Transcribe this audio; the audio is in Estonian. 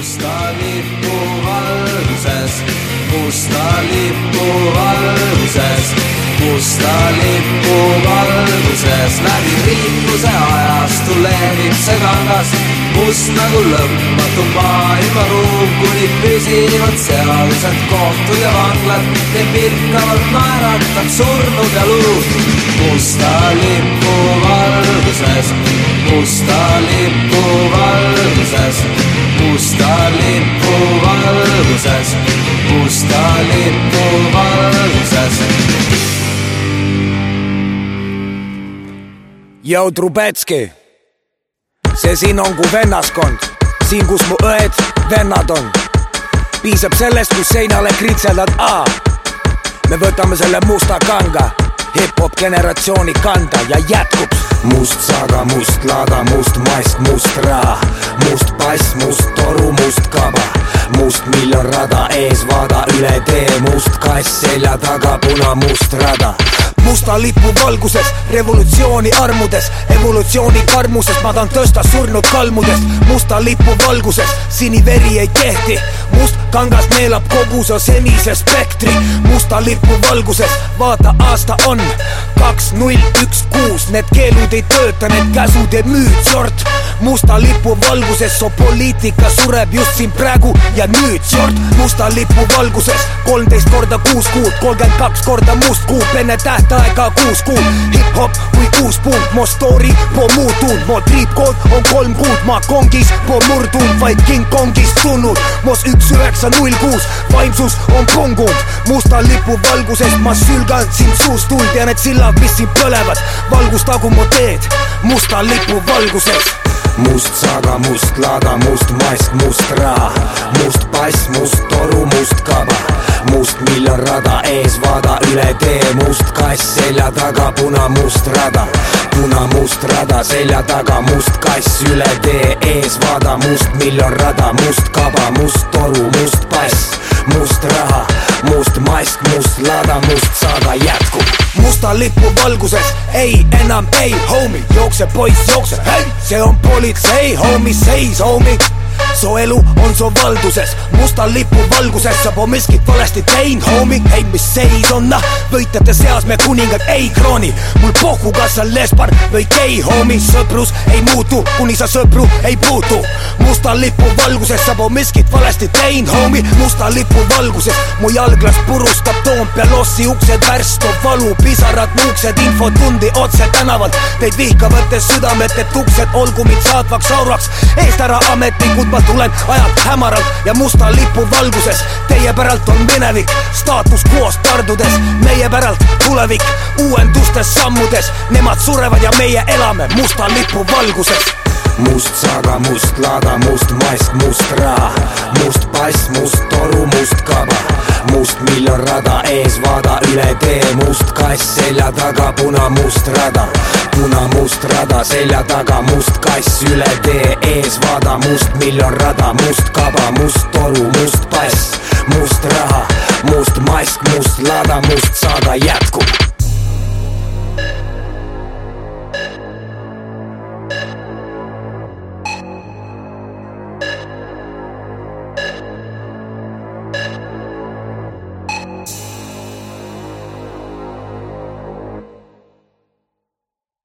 musta lipu valguses, musta lipu valguses, musta lipu valguses läbi riikluse ajastu lehvib see kangas, must nagu lõpmatu maailmaruum, kuni püsivad seadused, kohtud ja vanglad, teid pilkavalt naeratab surnud ja luud. musta lipu valguses, musta lipu valguses musta lipu valguses, musta lipu valguses. Jou Trubetski, see siin on kui vennaskond, siin, kus mu õed, vennad on. piisab sellest, kui seinale kritseldad A. me võtame selle musta kanga, hip-hop generatsiooni kanda ja jätkub must saga, must laada, must mask, must raha, must pass, must toru, must kaba, must miljon rada ees, vaada üle tee, must kass selja taga, punamust rada musta lipu valguses, revolutsiooni armudes, evolutsiooni karmuses, ma tahan tõsta surnud kalmudest, musta lipu valguses, siniveri ei kehti, must kangas neelab kogu su senise spektri, musta lipu valguses, vaata aasta on kaks null üks kuus, need keelud ei tööta, need käsud ja müüd, sort musta lipu valguses, so poliitika sureb just siin praegu ja nüüd, sort musta lipu valguses, kolmteist korda kuus kuud, kolmkümmend kaks korda must kuud, enne tähtaega kuus kuud, hip-hop kui kuus punkt, mo story po muutunud, mo triipkood on kolm kuud, ma kongis po murdunud, vaid King Kongist tulnud, mos üks üheksa null kuus, vaimsus on pungunud, musta lipu valguses ma sülgan sind suust tuld ja need sillad, mis siin põlevad, valgustagu mu teed. Musta lipu valguses must saga, must laada, must mask, must raha, must pass, must toru, must rada ees, vaada üle tee, must kass selja taga, punamust rada, punamust rada selja taga, must kass üle tee ees, vaada must miljon rada, must kaba, must toru, must pass, must raha, must mask, must laada, must saga jätkub musta lipu valguses, ei enam ei, homie, jookse poiss, jookse, hei, see on politsei, homie, seis, homie su elu on su valduses, musta lipu valguses sa pole miskit valesti teinud, homie, ei mis seis on noh, võitjate seas me kuningad ei krooni, mul pohhu, kas sa lesbar või gei, homie, sõprus ei muutu, kuni sa sõpru ei puutu. musta lipu valguses sa pole miskit valesti teinud, homie, musta lipu valguses mu jalglas purustab Toompea lossi uksed värstub valu, pisarad nuuksed infotundi otse tänavalt, teid vihkavates südametet uksed, olgu mind saatvaks auraks, eest ära ametnikud, ma tulen ajalt hämaralt ja musta lipu valguses. Teie päralt on minevik, staatus quo'st tardudes, meie päralt tulevik, uuendustes sammudes. Nemad surevad ja meie elame musta lipu valguses. Must saga, must laada, must mask, must raha, must pass, must toru, must kaba, must miljon rada ees, vaada üle tee, must kass selja taga, punamust rada, punamust rada selja taga, must kass üle tee ees, vaada must miljon rada, must kaba, must toru, must pass, must raha, must mask, must laada, must saga jätkub